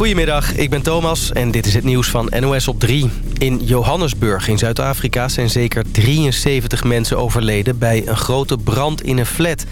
Goedemiddag, ik ben Thomas en dit is het nieuws van NOS op 3. In Johannesburg in Zuid-Afrika zijn zeker 73 mensen overleden... bij een grote brand in een flat.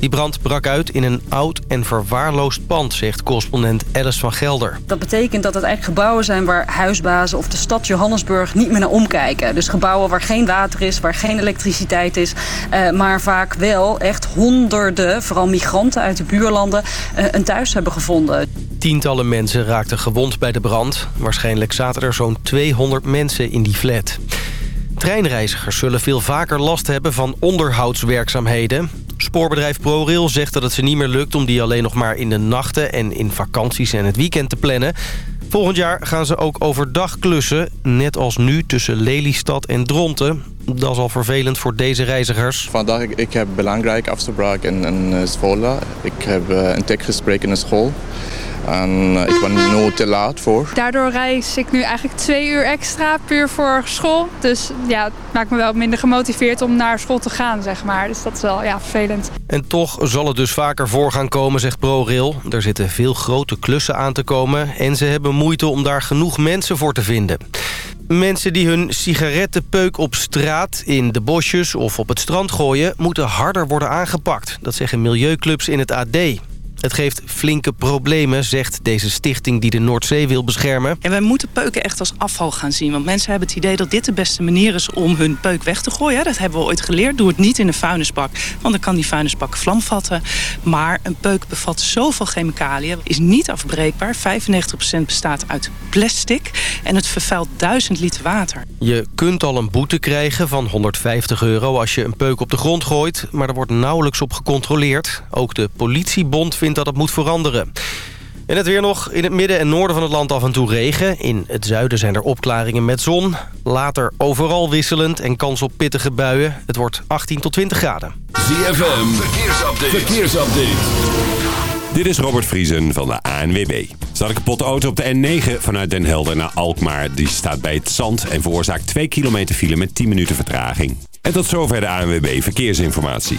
Die brand brak uit in een oud en verwaarloosd pand, zegt correspondent Alice van Gelder. Dat betekent dat het eigenlijk gebouwen zijn waar huisbazen of de stad Johannesburg niet meer naar omkijken. Dus gebouwen waar geen water is, waar geen elektriciteit is, eh, maar vaak wel echt honderden, vooral migranten uit de buurlanden, eh, een thuis hebben gevonden. Tientallen mensen raakten gewond bij de brand. Waarschijnlijk zaten er zo'n 200 mensen in die flat. Treinreizigers zullen veel vaker last hebben van onderhoudswerkzaamheden. Spoorbedrijf ProRail zegt dat het ze niet meer lukt om die alleen nog maar in de nachten en in vakanties en het weekend te plannen. Volgend jaar gaan ze ook overdag klussen, net als nu tussen Lelystad en Dronten. Dat is al vervelend voor deze reizigers. Vandaag ik, ik heb belangrijk afspraak in, in school. Ik heb uh, een techgesprek in de school. En uh, ik ben nooit te laat voor. Daardoor reis ik nu eigenlijk twee uur extra puur voor school. Dus ja, het maakt me wel minder gemotiveerd om naar school te gaan, zeg maar. Dus dat is wel ja, vervelend. En toch zal het dus vaker voor gaan komen, zegt ProRail. Er zitten veel grote klussen aan te komen... en ze hebben moeite om daar genoeg mensen voor te vinden. Mensen die hun sigarettenpeuk op straat, in de bosjes of op het strand gooien... moeten harder worden aangepakt. Dat zeggen milieuclubs in het AD. Het geeft flinke problemen, zegt deze stichting die de Noordzee wil beschermen. En wij moeten peuken echt als afval gaan zien. Want mensen hebben het idee dat dit de beste manier is om hun peuk weg te gooien. Dat hebben we ooit geleerd. Doe het niet in een vuilnisbak, want dan kan die vuilnisbak vlam vatten. Maar een peuk bevat zoveel chemicaliën, is niet afbreekbaar. 95% bestaat uit plastic en het vervuilt 1000 liter water. Je kunt al een boete krijgen van 150 euro als je een peuk op de grond gooit. Maar er wordt nauwelijks op gecontroleerd. Ook de politiebond vindt dat het moet veranderen. En het weer nog. In het midden en noorden van het land af en toe regen. In het zuiden zijn er opklaringen met zon. Later overal wisselend en kans op pittige buien. Het wordt 18 tot 20 graden. ZFM, verkeersupdate. verkeersupdate. Dit is Robert Vriesen van de ANWB. staat een kapotte auto op de N9 vanuit Den Helder naar Alkmaar. Die staat bij het zand en veroorzaakt 2 kilometer file met 10 minuten vertraging. En tot zover de ANWB Verkeersinformatie.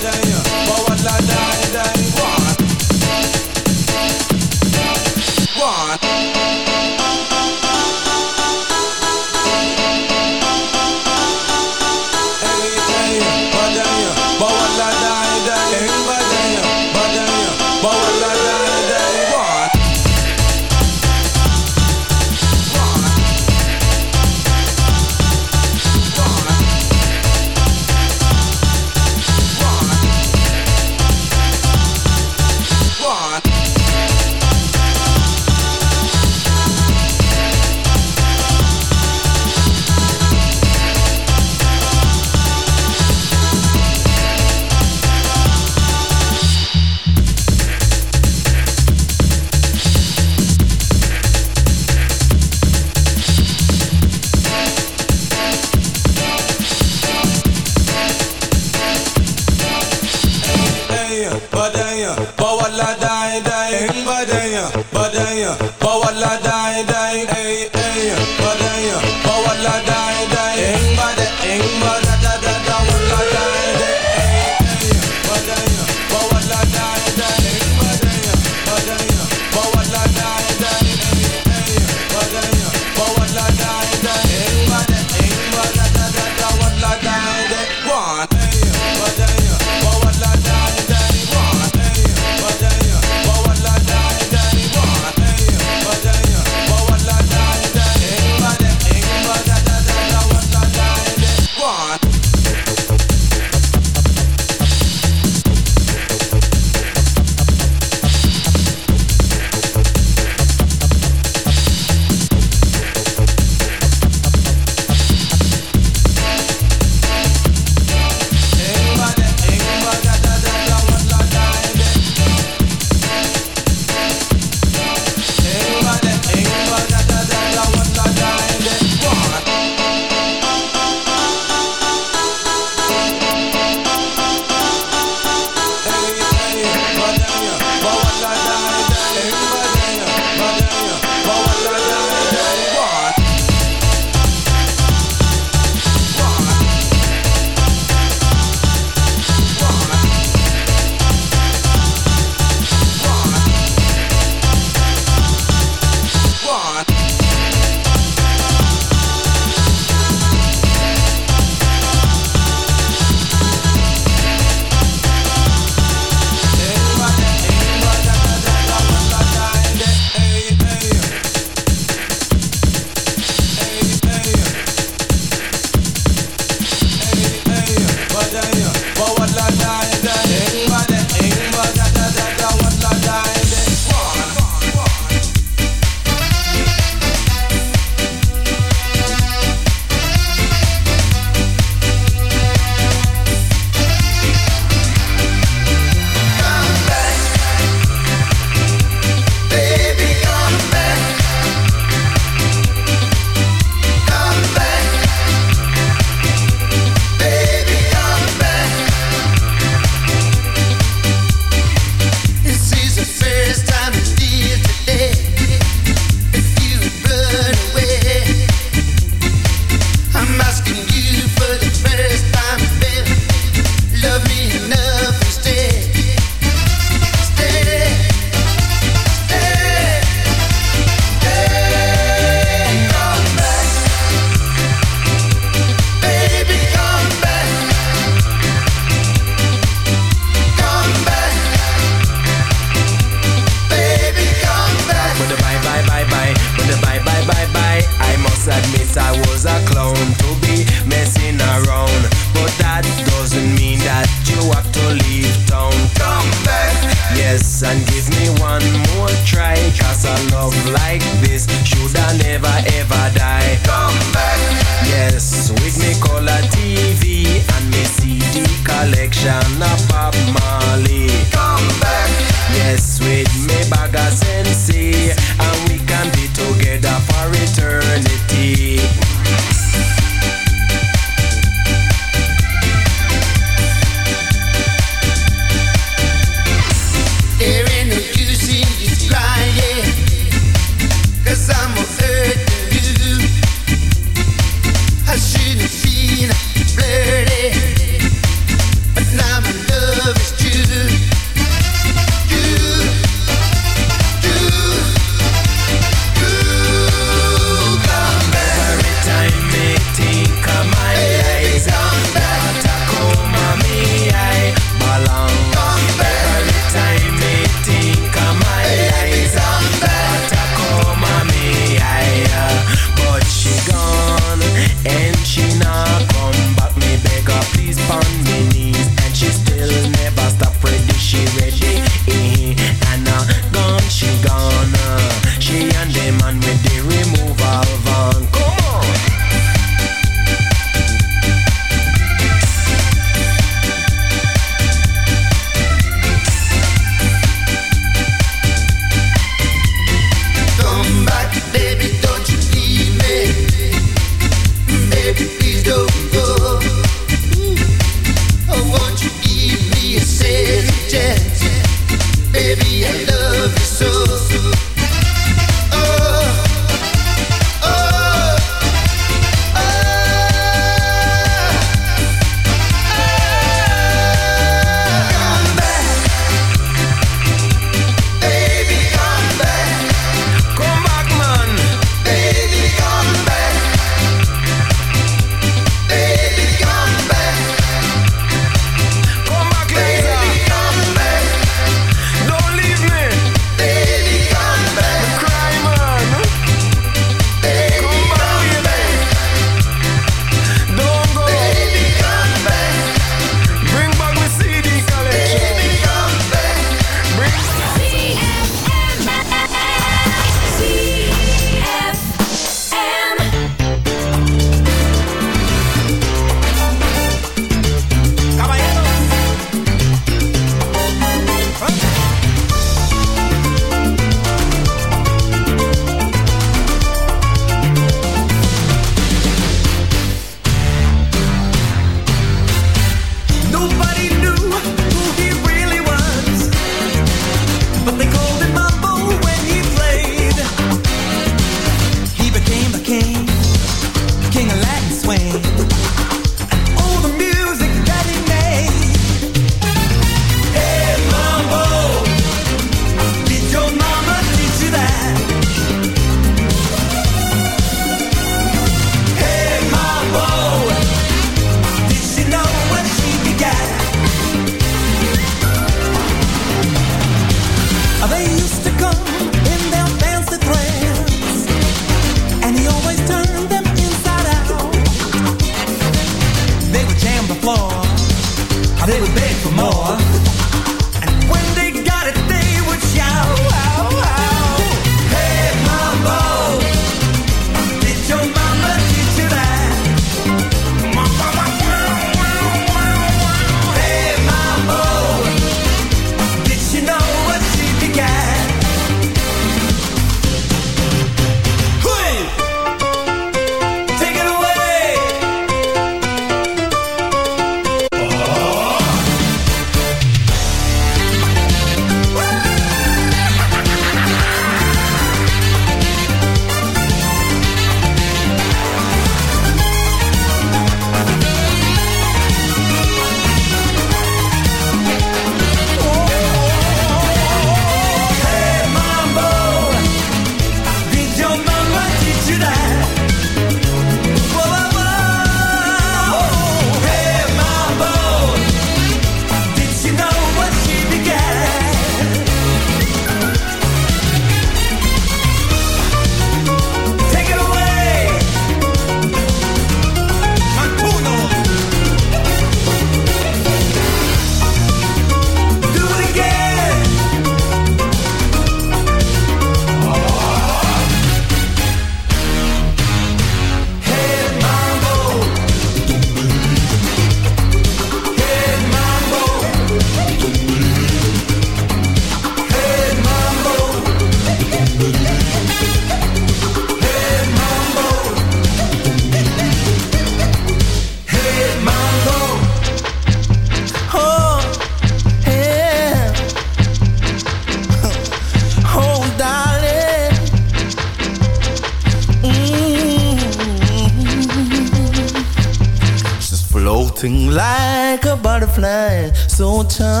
more time.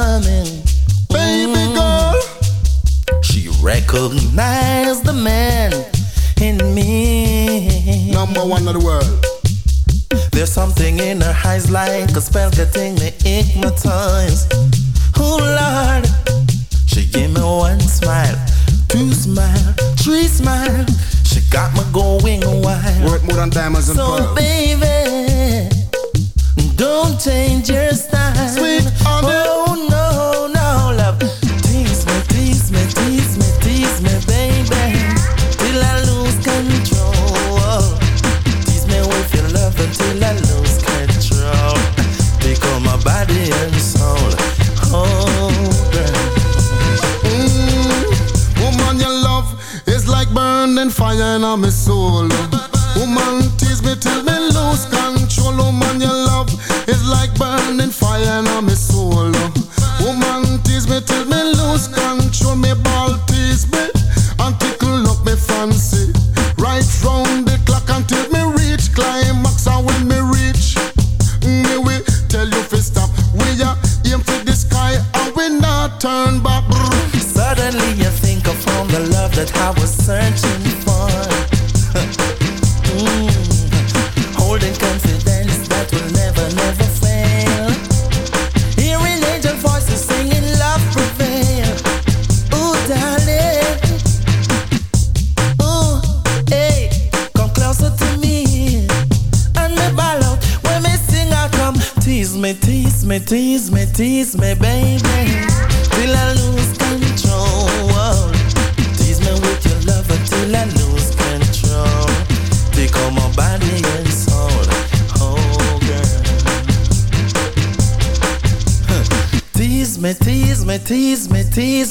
that I was searching tease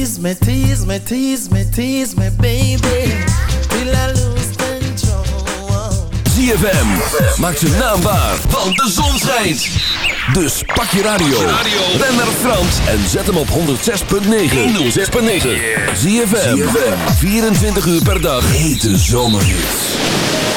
tease me, tease me, tease me, baby. Till I lose control. ZFM, maak je naam waar, want de zon schijnt. Dus pak je radio, ben naar Frans en zet hem op 106.9. 106.9. ZFM, 24 uur per dag, hete zomerhits.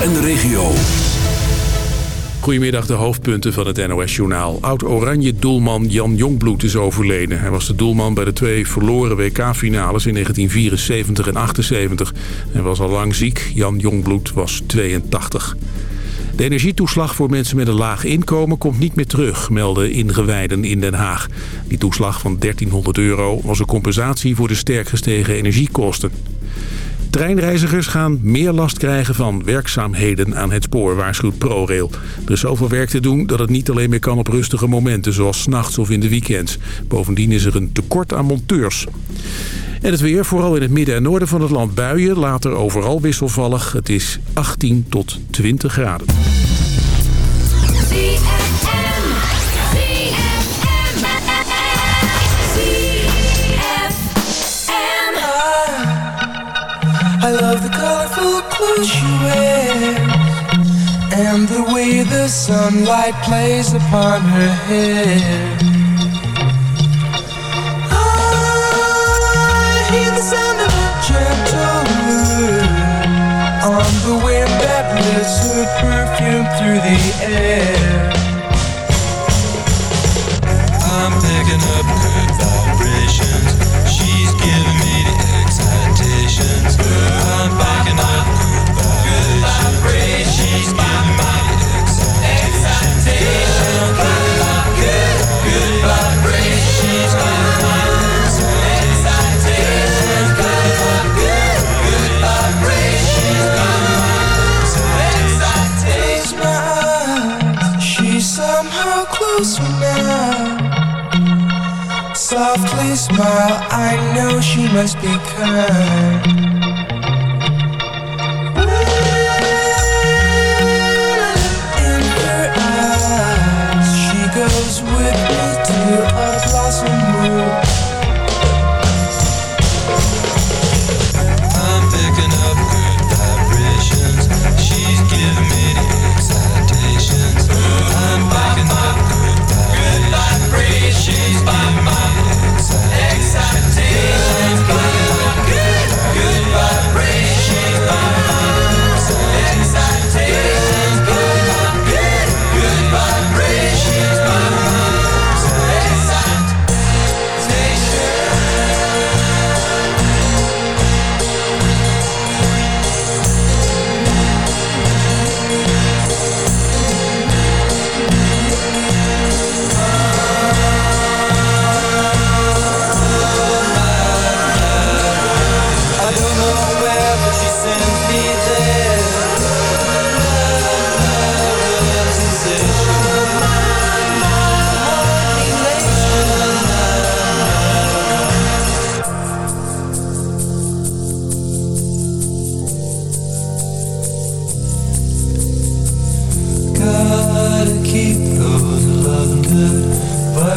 En de regio. Goedemiddag, de hoofdpunten van het NOS-journaal. Oud-Oranje doelman Jan Jongbloed is overleden. Hij was de doelman bij de twee verloren WK-finales in 1974 en 78. Hij was al lang ziek. Jan Jongbloed was 82. De energietoeslag voor mensen met een laag inkomen komt niet meer terug, melden ingewijden in Den Haag. Die toeslag van 1300 euro was een compensatie voor de sterk gestegen energiekosten. Treinreizigers gaan meer last krijgen van werkzaamheden aan het spoor, waarschuwt ProRail. Er is zoveel werk te doen dat het niet alleen meer kan op rustige momenten, zoals 's nachts of in de weekends. Bovendien is er een tekort aan monteurs. En het weer, vooral in het midden en noorden van het land buien, later overal wisselvallig. Het is 18 tot 20 graden. I love the colorful clothes she wears and the way the sunlight plays upon her hair. I hear the sound of a gentle wind on the wind that lifts her perfume through the air.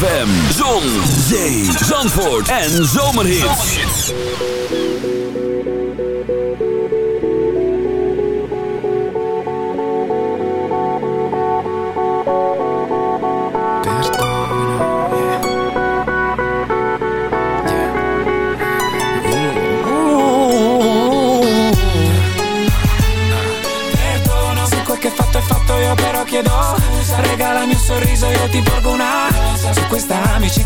ZFM, zon, zee, zandvoort en zomerhits. Perdono se quel che fatto è fatto io però chiedo Scusa Regalami un sorriso io ti porgo una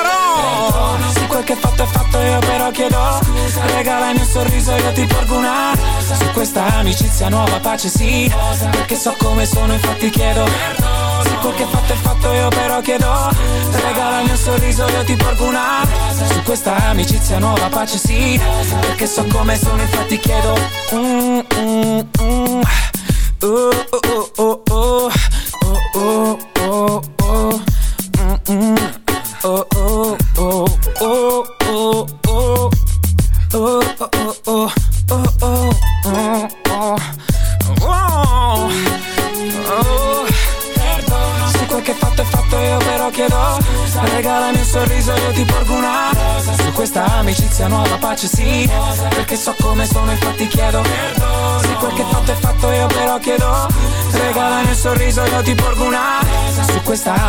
farò Se quel che fatto è fatto io però chiedo Regala il mio sorriso io ti porgo una. Su questa amicizia nuova pace sì Perché so come sono infatti chiedo. Se quel che fatto è fatto io però chiedo Regala il mio sorriso io ti porgo una. Su questa amicizia nuova pace sì Perché so come sono infatti chiedo. Mm, mm, mm. Oh, oh, oh,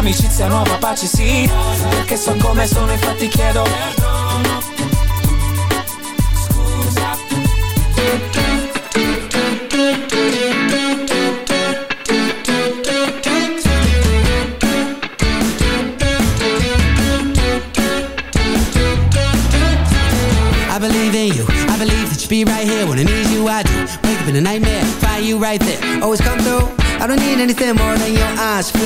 amicizia nuova pace sì Perché so come sono infatti chiedo I believe in you. I believe that you be right here when I need you. I do. Wake up in a nightmare, find you right there. Always come through. I don't need anything more.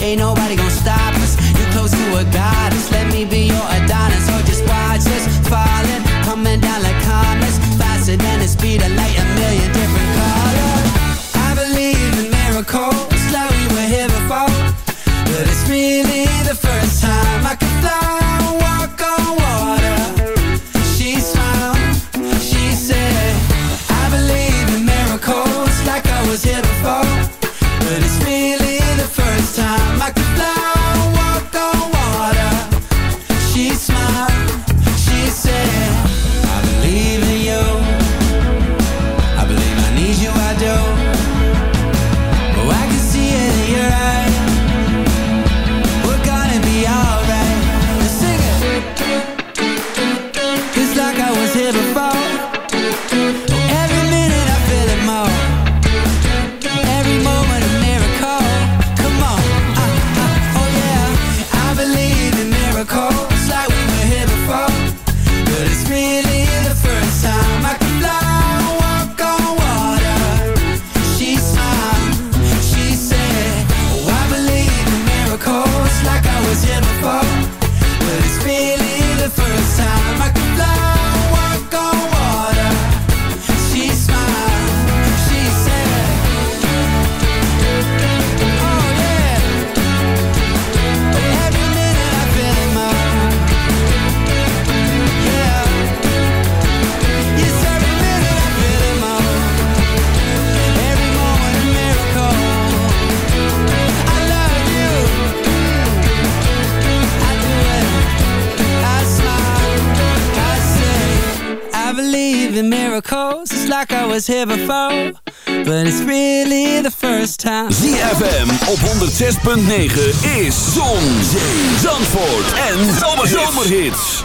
Ain't nobody gonna stop us. You close to a goddess. Let me be your Adonis. So just watch us falling, coming down like comets, faster than the speed of light. A million different colors. I believe in miracles like we were here before. But it's really the first time I can fly and walk on have a fall, but it's really the first time. ZFM op 106.9 is Zon, Zee, Zandvoort en Zomerhits. Zomerhits.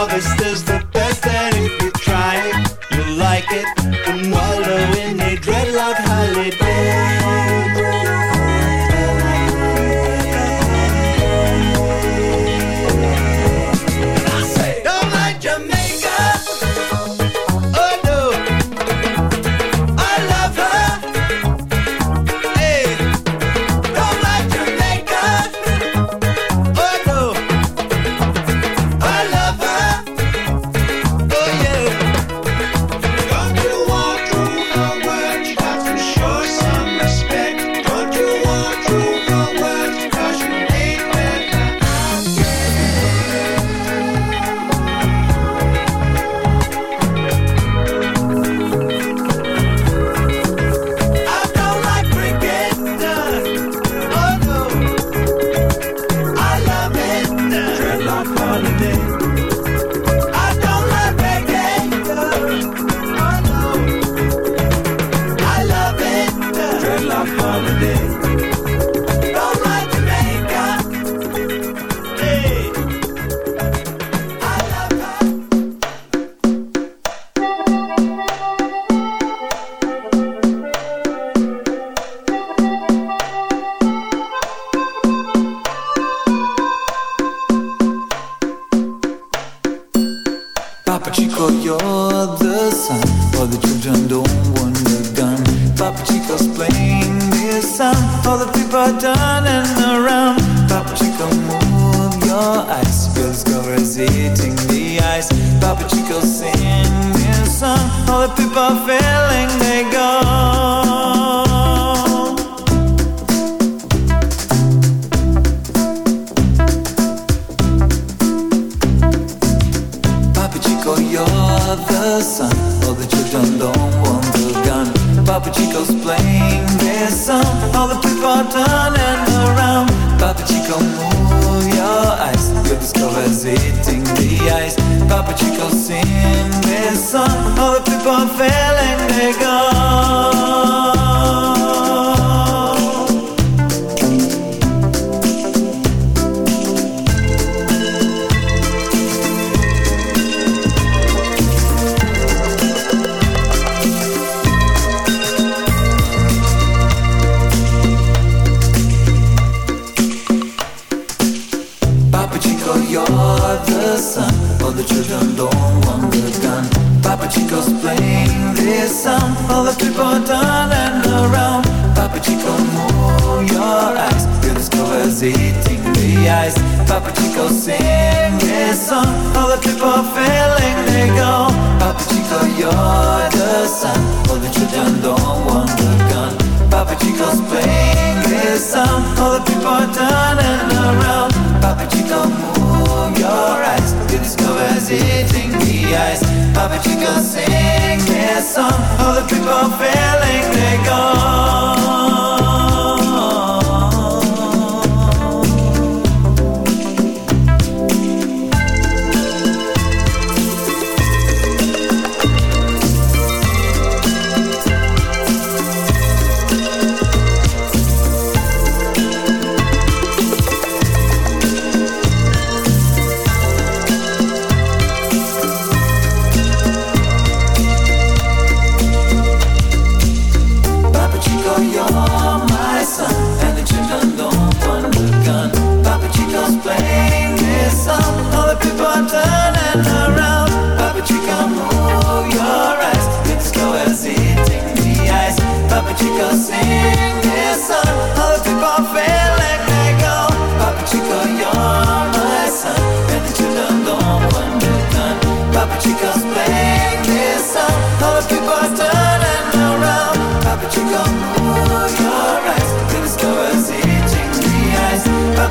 all this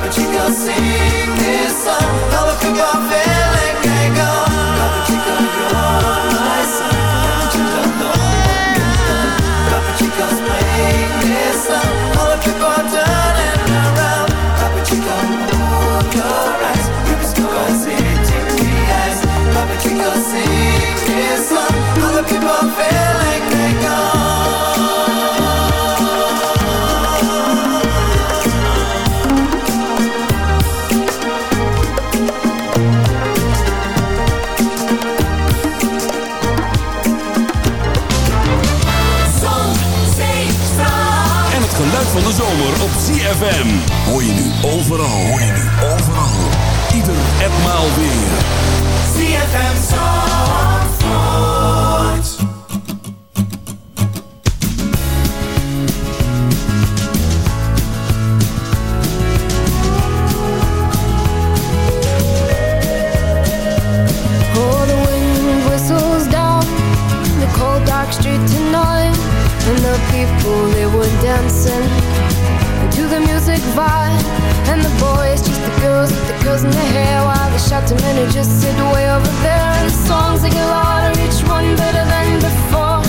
but you can sing this song. ZFM. Hoor je nu overal, hoor je nu overal. Ieder en maal weer. ZFM Zandvoort. Oh, the wind whistles down the cold dark street tonight, and the people they were dancing to the vibe, and the boys just the girls with the girls in their hair, while the shouting men just sit way over there, and the songs they get louder, each one better than before.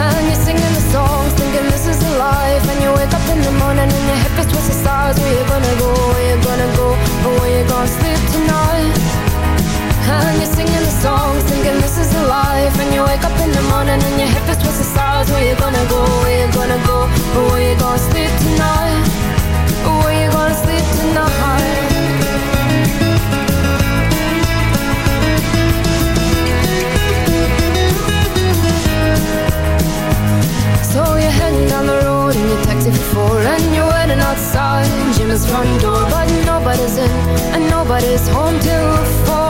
And you're singing the songs, thinking this is a life, and you wake up in the morning and your hip is twisted stars. Where you gonna go? Where you gonna go? Or where you gonna sleep tonight? And you're singing the songs, thinking this is a life. And you wake up in the morning and your hip is twisted stars Where you gonna go, where you gonna go? Where you gonna sleep tonight? Where you gonna sleep tonight? So you're heading down the road in your taxi for four And you're waiting outside. Jim's front door But nobody's in and nobody's home till four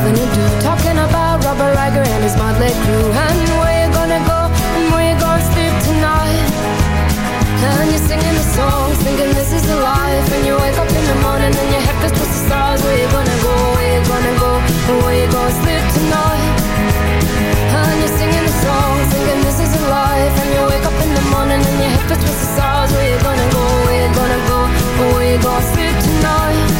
nothing to do. Talking about Robert Riker and his motley crew. And where you gonna go and where you gonna sleep tonight? And you're singing the songs, thinking this is the life. And you wake up in the morning and your head feels towards the stars. Where you gonna go, where you gonna go, and where you gonna sleep tonight? And you're singing the songs, thinking this is the life. And you wake up in the morning and your head feels towards the stars. Where you gonna go, where you gonna go, and where you gonna sleep tonight?